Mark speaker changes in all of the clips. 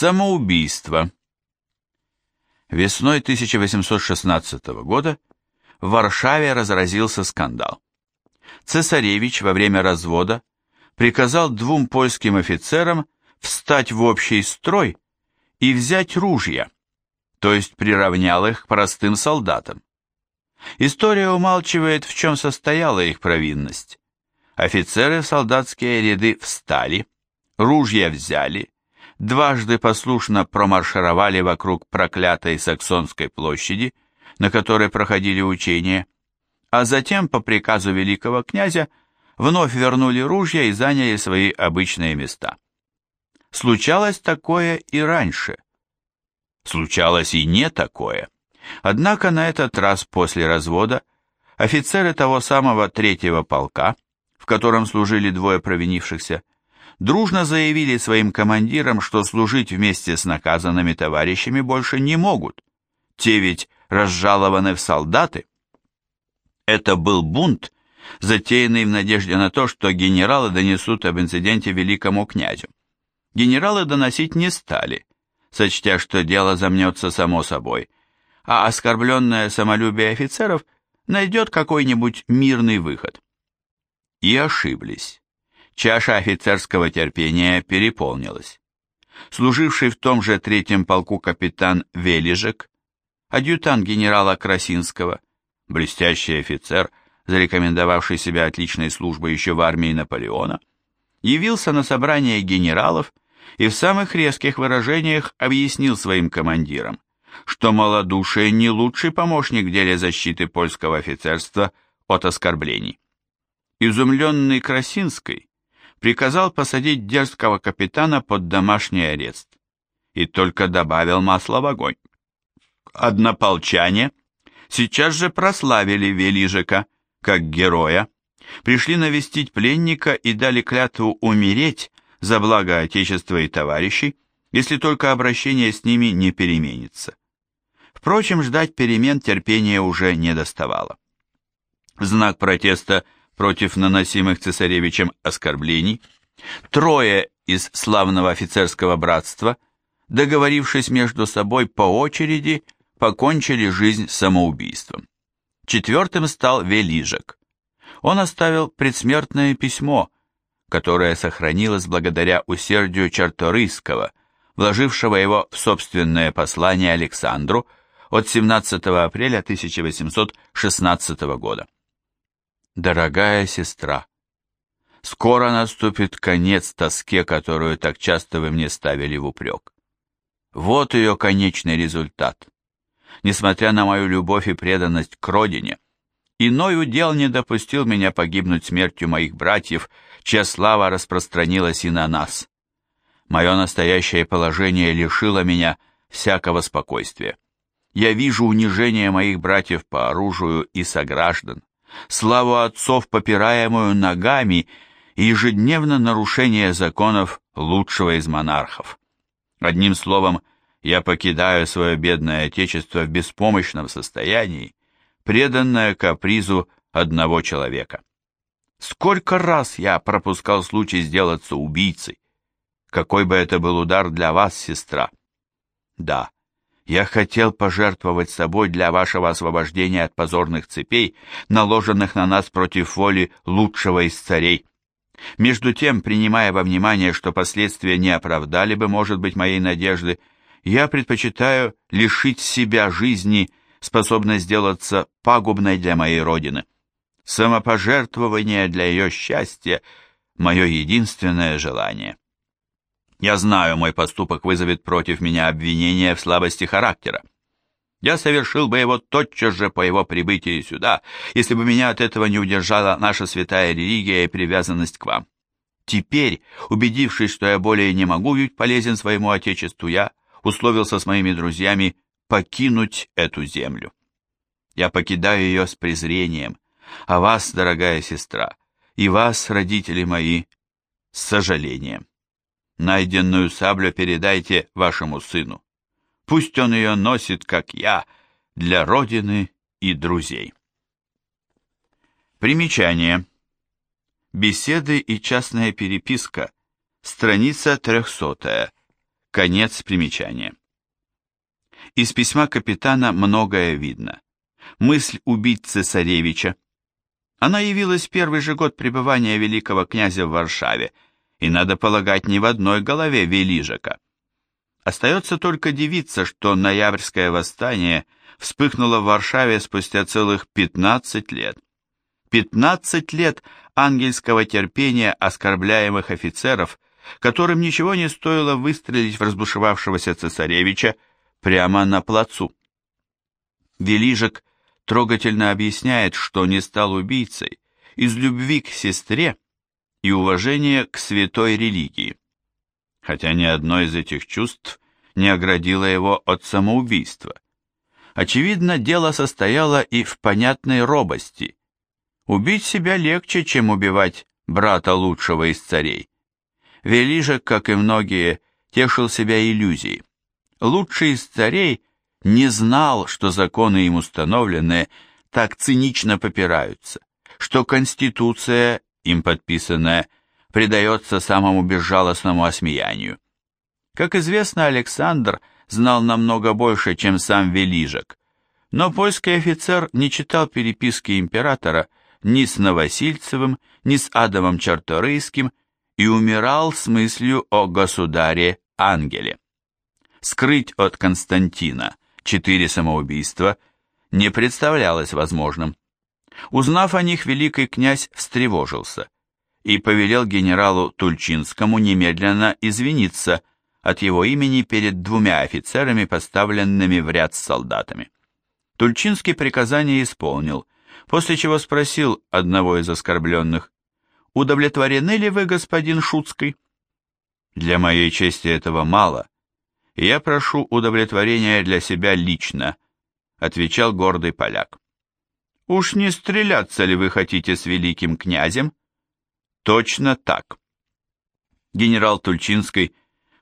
Speaker 1: Самоубийство. Весной 1816 года в Варшаве разразился скандал. Цесаревич во время развода приказал двум польским офицерам встать в общий строй и взять ружья, то есть приравнял их к простым солдатам. История умалчивает, в чем состояла их провинность. Офицеры в солдатские ряды встали, ружья взяли, дважды послушно промаршировали вокруг проклятой Саксонской площади, на которой проходили учения, а затем по приказу великого князя вновь вернули ружья и заняли свои обычные места. Случалось такое и раньше. Случалось и не такое. Однако на этот раз после развода офицеры того самого третьего полка, в котором служили двое провинившихся, дружно заявили своим командирам, что служить вместе с наказанными товарищами больше не могут. Те ведь разжалованы в солдаты. Это был бунт, затеянный в надежде на то, что генералы донесут об инциденте великому князю. Генералы доносить не стали, сочтя, что дело замнется само собой, а оскорбленное самолюбие офицеров найдет какой-нибудь мирный выход. И ошиблись чаша офицерского терпения переполнилась. Служивший в том же третьем полку капитан Велижек, адъютант генерала Красинского, блестящий офицер, зарекомендовавший себя отличной службой еще в армии Наполеона, явился на собрание генералов и в самых резких выражениях объяснил своим командирам, что малодушие не лучший помощник в деле защиты польского офицерства от оскорблений. Изумленный Красинской приказал посадить дерзкого капитана под домашний арест и только добавил масла в огонь. Однополчане сейчас же прославили Велижика как героя, пришли навестить пленника и дали клятву умереть за благо Отечества и товарищей, если только обращение с ними не переменится. Впрочем, ждать перемен терпения уже не доставало. В знак протеста против наносимых цесаревичем оскорблений, трое из славного офицерского братства, договорившись между собой по очереди, покончили жизнь самоубийством. Четвертым стал Велижек. Он оставил предсмертное письмо, которое сохранилось благодаря усердию Чарторийского, вложившего его в собственное послание Александру от 17 апреля 1816 года. Дорогая сестра, скоро наступит конец тоске, которую так часто вы мне ставили в упрек. Вот ее конечный результат. Несмотря на мою любовь и преданность к родине, иной удел не допустил меня погибнуть смертью моих братьев, чья слава распространилась и на нас. Мое настоящее положение лишило меня всякого спокойствия. Я вижу унижение моих братьев по оружию и сограждан славу отцов, попираемую ногами, и ежедневно нарушение законов лучшего из монархов. Одним словом, я покидаю свое бедное отечество в беспомощном состоянии, преданное капризу одного человека. Сколько раз я пропускал случай сделаться убийцей. Какой бы это был удар для вас, сестра? Да, я хотел пожертвовать собой для вашего освобождения от позорных цепей, наложенных на нас против воли лучшего из царей. Между тем, принимая во внимание, что последствия не оправдали бы, может быть, моей надежды, я предпочитаю лишить себя жизни, способной сделаться пагубной для моей родины. Самопожертвование для ее счастья – мое единственное желание. Я знаю, мой поступок вызовет против меня обвинение в слабости характера. Я совершил бы его тотчас же по его прибытии сюда, если бы меня от этого не удержала наша святая религия и привязанность к вам. Теперь, убедившись, что я более не могу быть полезен своему Отечеству, я условился с моими друзьями покинуть эту землю. Я покидаю ее с презрением, а вас, дорогая сестра, и вас, родители мои, с сожалением. Найденную саблю передайте вашему сыну. Пусть он ее носит, как я, для родины и друзей. Примечание. Беседы и частная переписка. Страница 300. Конец примечания. Из письма капитана многое видно. Мысль убить цесаревича. Она явилась первый же год пребывания великого князя в Варшаве, и, надо полагать, не в одной голове Велижика. Остается только дивиться, что ноябрьское восстание вспыхнуло в Варшаве спустя целых 15 лет. 15 лет ангельского терпения оскорбляемых офицеров, которым ничего не стоило выстрелить в разбушевавшегося цесаревича прямо на плацу. Велижек трогательно объясняет, что не стал убийцей из любви к сестре и уважения к святой религии хотя ни одно из этих чувств не оградило его от самоубийства. Очевидно, дело состояло и в понятной робости. Убить себя легче, чем убивать брата лучшего из царей. Вели же, как и многие, тешил себя иллюзией. Лучший из царей не знал, что законы им установленные так цинично попираются, что Конституция, им подписанная, предается самому безжалостному осмеянию. Как известно, Александр знал намного больше, чем сам Велижек, но польский офицер не читал переписки императора ни с Новосильцевым, ни с Адамом Чарторийским и умирал с мыслью о государе-ангеле. Скрыть от Константина четыре самоубийства не представлялось возможным. Узнав о них, великий князь встревожился – и повелел генералу Тульчинскому немедленно извиниться от его имени перед двумя офицерами, поставленными в ряд с солдатами. Тульчинский приказание исполнил, после чего спросил одного из оскорбленных, «Удовлетворены ли вы, господин Шуцкий?» «Для моей чести этого мало, я прошу удовлетворения для себя лично», отвечал гордый поляк. «Уж не стреляться ли вы хотите с великим князем?» Точно так. Генерал Тульчинский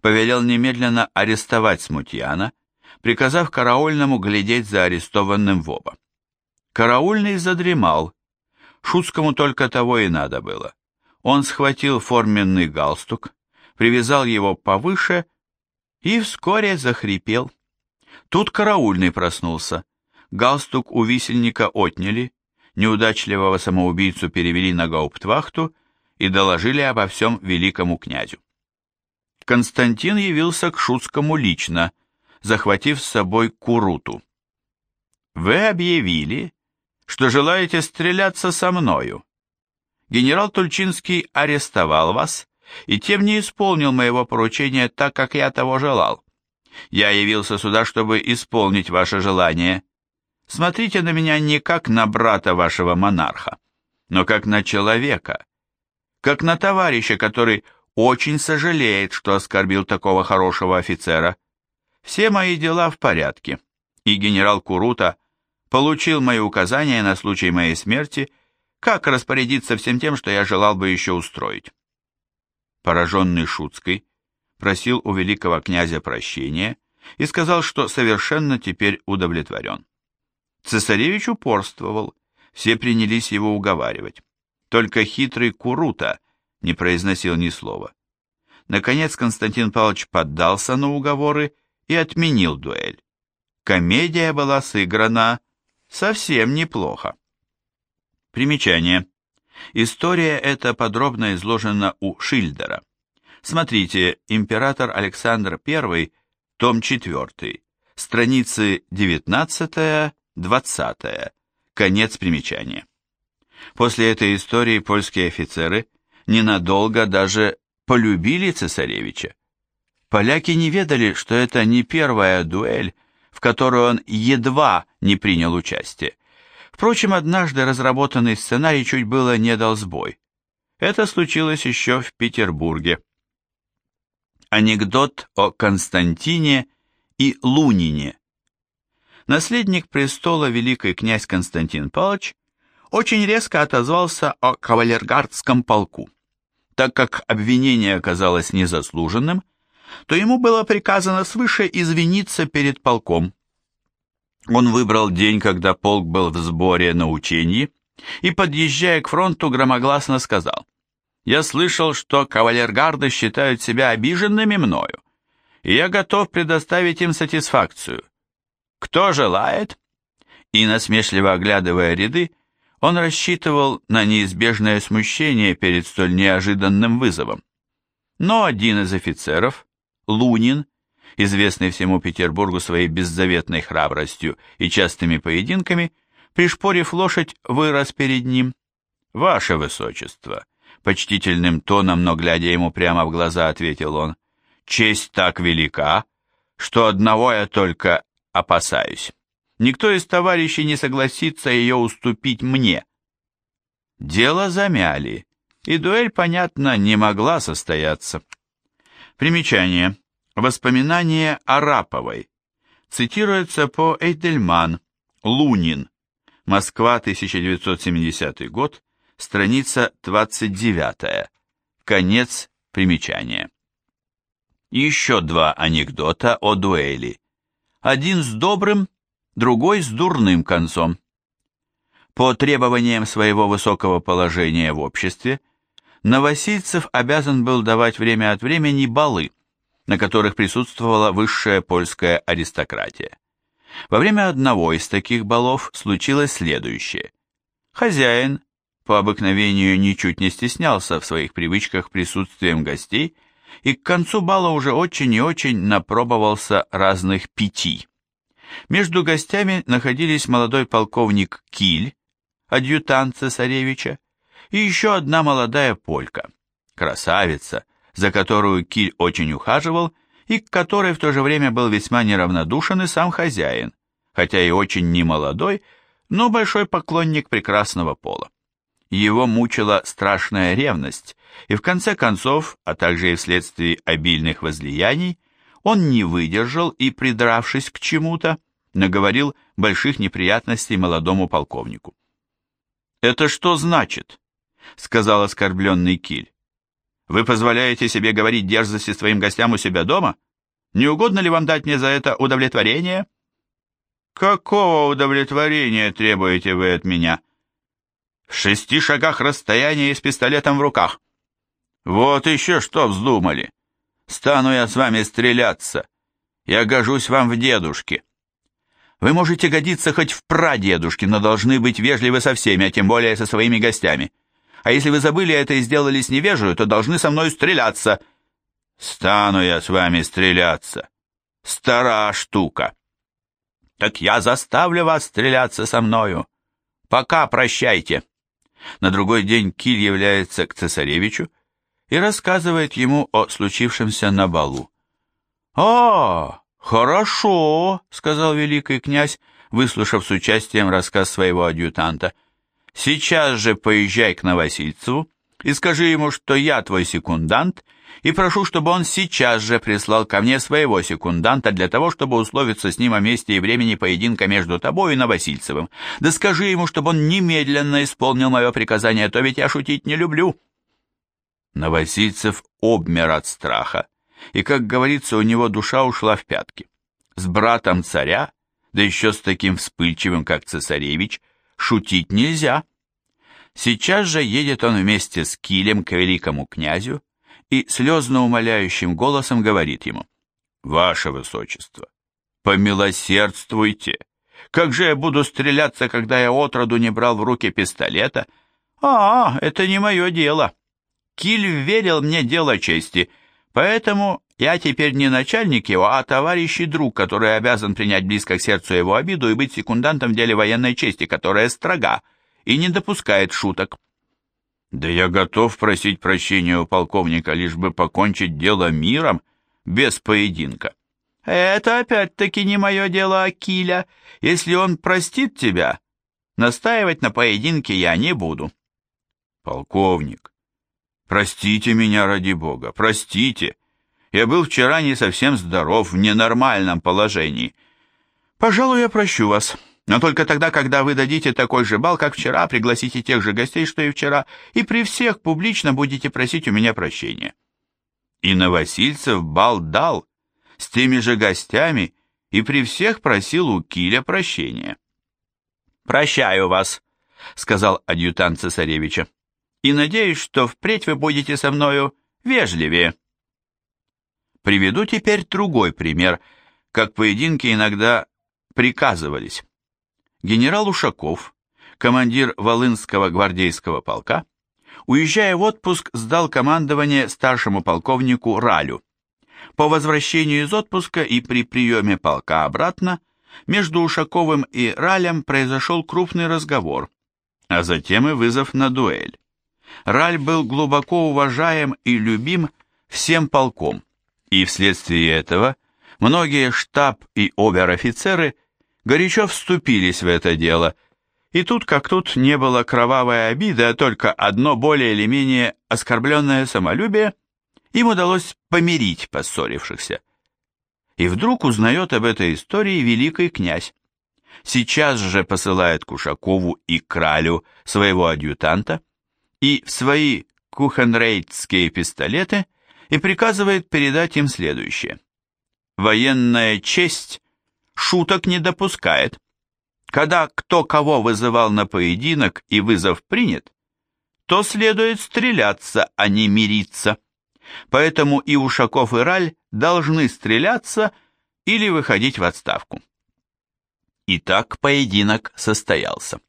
Speaker 1: повелел немедленно арестовать Смутьяна, приказав караульному глядеть за арестованным в оба. Караульный задремал. Шуцкому только того и надо было. Он схватил форменный галстук, привязал его повыше и вскоре захрипел. Тут караульный проснулся. Галстук у висельника отняли, неудачливого самоубийцу перевели на гауптвахту и доложили обо всем великому князю. Константин явился к Шуцкому лично, захватив с собой Куруту. «Вы объявили, что желаете стреляться со мною. Генерал Тульчинский арестовал вас и тем не исполнил моего поручения так, как я того желал. Я явился сюда, чтобы исполнить ваше желание. Смотрите на меня не как на брата вашего монарха, но как на человека, как на товарища, который очень сожалеет, что оскорбил такого хорошего офицера. Все мои дела в порядке, и генерал Курута получил мои указания на случай моей смерти, как распорядиться всем тем, что я желал бы еще устроить. Пораженный Шуцкой просил у великого князя прощения и сказал, что совершенно теперь удовлетворен. Цесаревич упорствовал, все принялись его уговаривать. Только хитрый Курута не произносил ни слова. Наконец Константин Павлович поддался на уговоры и отменил дуэль. Комедия была сыграна совсем неплохо. Примечание. История эта подробно изложена у Шильдера. Смотрите, император Александр I, том 4, страницы 19-20, конец примечания. После этой истории польские офицеры ненадолго даже полюбили цесаревича. Поляки не ведали, что это не первая дуэль, в которой он едва не принял участие. Впрочем, однажды разработанный сценарий чуть было не дал сбой. Это случилось еще в Петербурге. Анекдот о Константине и Лунине. Наследник престола великий князь Константин Павлович очень резко отозвался о кавалергардском полку. Так как обвинение оказалось незаслуженным, то ему было приказано свыше извиниться перед полком. Он выбрал день, когда полк был в сборе на учении, и, подъезжая к фронту, громогласно сказал, «Я слышал, что кавалергарды считают себя обиженными мною. и я готов предоставить им сатисфакцию. Кто желает?» И, насмешливо оглядывая ряды, он рассчитывал на неизбежное смущение перед столь неожиданным вызовом. Но один из офицеров, Лунин, известный всему Петербургу своей беззаветной храбростью и частыми поединками, пришпорив лошадь, вырос перед ним. «Ваше Высочество!» Почтительным тоном, но глядя ему прямо в глаза, ответил он. «Честь так велика, что одного я только опасаюсь. Никто из товарищей не согласится ее уступить мне». Дело замяли, и дуэль, понятно, не могла состояться. Примечание. Воспоминания о Раповой. Цитируется по Эйдельман, Лунин. Москва, 1970 год, страница 29. Конец примечания. Еще два анекдота о дуэли. Один с добрым, другой с дурным концом. По требованиям своего высокого положения в обществе, Новосильцев обязан был давать время от времени балы, на которых присутствовала высшая польская аристократия. Во время одного из таких балов случилось следующее. Хозяин, по обыкновению, ничуть не стеснялся в своих привычках присутствием гостей и к концу бала уже очень и очень напробовался разных питий. Между гостями находились молодой полковник Киль, адъютант цесаревича, и еще одна молодая полька, красавица, за которую Киль очень ухаживал и к которой в то же время был весьма неравнодушен и сам хозяин, хотя и очень немолодой, но большой поклонник прекрасного пола. Его мучила страшная ревность, и в конце концов, а также и вследствие обильных возлияний, он не выдержал и, придравшись к чему-то, наговорил больших неприятностей молодому полковнику. «Это что значит?» — сказал оскорбленный Киль. Вы позволяете себе говорить дерзости своим гостям у себя дома? Не угодно ли вам дать мне за это удовлетворение? Какого удовлетворения требуете вы от меня? В шести шагах расстояния и с пистолетом в руках. Вот еще что вздумали. Стану я с вами стреляться. Я гожусь вам в дедушке. Вы можете годиться хоть в прадедушке, но должны быть вежливы со всеми, а тем более со своими гостями. А если вы забыли это и сделали с невежею, то должны со мной стреляться. Стану я с вами стреляться. Стара штука. Так я заставлю вас стреляться со мною. Пока прощайте. На другой день Киль является к цесаревичу и рассказывает ему о случившемся на балу. «А, хорошо», — сказал великий князь, выслушав с участием рассказ своего адъютанта. Сейчас же поезжай к Новосильцеву и скажи ему, что я твой секундант, и прошу, чтобы он сейчас же прислал ко мне своего секунданта для того, чтобы условиться с ним о месте и времени поединка между тобой и Новосильцевым. Да скажи ему, чтобы он немедленно исполнил мое приказание, а то ведь я шутить не люблю». Новосильцев обмер от страха, и, как говорится, у него душа ушла в пятки. С братом царя, да еще с таким вспыльчивым, как цесаревич, шутить нельзя. Сейчас же едет он вместе с Килем к великому князю и слезно умоляющим голосом говорит ему, «Ваше Высочество, помилосердствуйте! Как же я буду стреляться, когда я отроду не брал в руки пистолета? А, это не мое дело. Киль верил мне дело чести, поэтому я теперь не начальник его, а товарищ и друг, который обязан принять близко к сердцу его обиду и быть секундантом в деле военной чести, которая строга и не допускает шуток. Да я готов просить прощения у полковника, лишь бы покончить дело миром, без поединка. Это опять-таки не мое дело, Акиля. Если он простит тебя, настаивать на поединке я не буду. Полковник, простите меня ради бога, простите. Я был вчера не совсем здоров, в ненормальном положении. Пожалуй, я прощу вас, но только тогда, когда вы дадите такой же бал, как вчера, пригласите тех же гостей, что и вчера, и при всех публично будете просить у меня прощения. И Новосильцев бал дал, с теми же гостями, и при всех просил у Киля прощения. «Прощаю вас», — сказал адъютант цесаревича, «и надеюсь, что впредь вы будете со мною вежливее». Приведу теперь другой пример, как поединки иногда приказывались. Генерал Ушаков, командир Волынского гвардейского полка, уезжая в отпуск, сдал командование старшему полковнику Ралю. По возвращению из отпуска и при приеме полка обратно, между Ушаковым и Ралем произошел крупный разговор, а затем и вызов на дуэль. Раль был глубоко уважаем и любим всем полком, и вследствие этого многие штаб и обер-офицеры горячо вступились в это дело, и тут как тут не было кровавой обиды, а только одно более или менее оскорбленное самолюбие, им удалось помирить поссорившихся. И вдруг узнает об этой истории великий князь. Сейчас же посылает Кушакову и Кралю своего адъютанта и в свои кухенрейтские пистолеты и приказывает передать им следующее. Военная честь шуток не допускает. Когда кто кого вызывал на поединок и вызов принят, то следует стреляться, а не мириться. Поэтому и Ушаков, и Раль должны стреляться или выходить в отставку. Итак, поединок состоялся.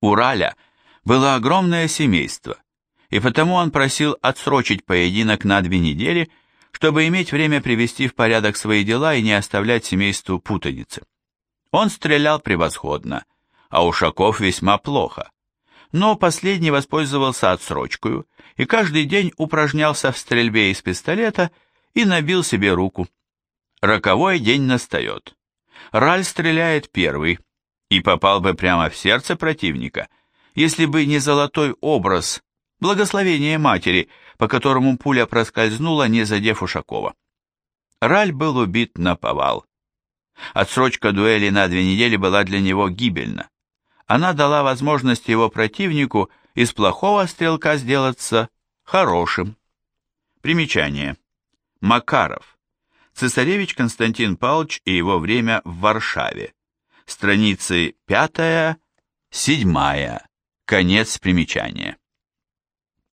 Speaker 1: У Раля было огромное семейство, и потому он просил отсрочить поединок на две недели, чтобы иметь время привести в порядок свои дела и не оставлять семейству путаницы. Он стрелял превосходно, а Ушаков весьма плохо. Но последний воспользовался отсрочкой и каждый день упражнялся в стрельбе из пистолета и набил себе руку. Роковой день настает. Раль стреляет первый и попал бы прямо в сердце противника, если бы не золотой образ, благословение матери, по которому пуля проскользнула, не задев Ушакова. Раль был убит на повал. Отсрочка дуэли на две недели была для него гибельна. Она дала возможность его противнику из плохого стрелка сделаться хорошим. Примечание. Макаров. Цесаревич Константин Павлович и его время в Варшаве. Страницы 5-7. Конец примечания.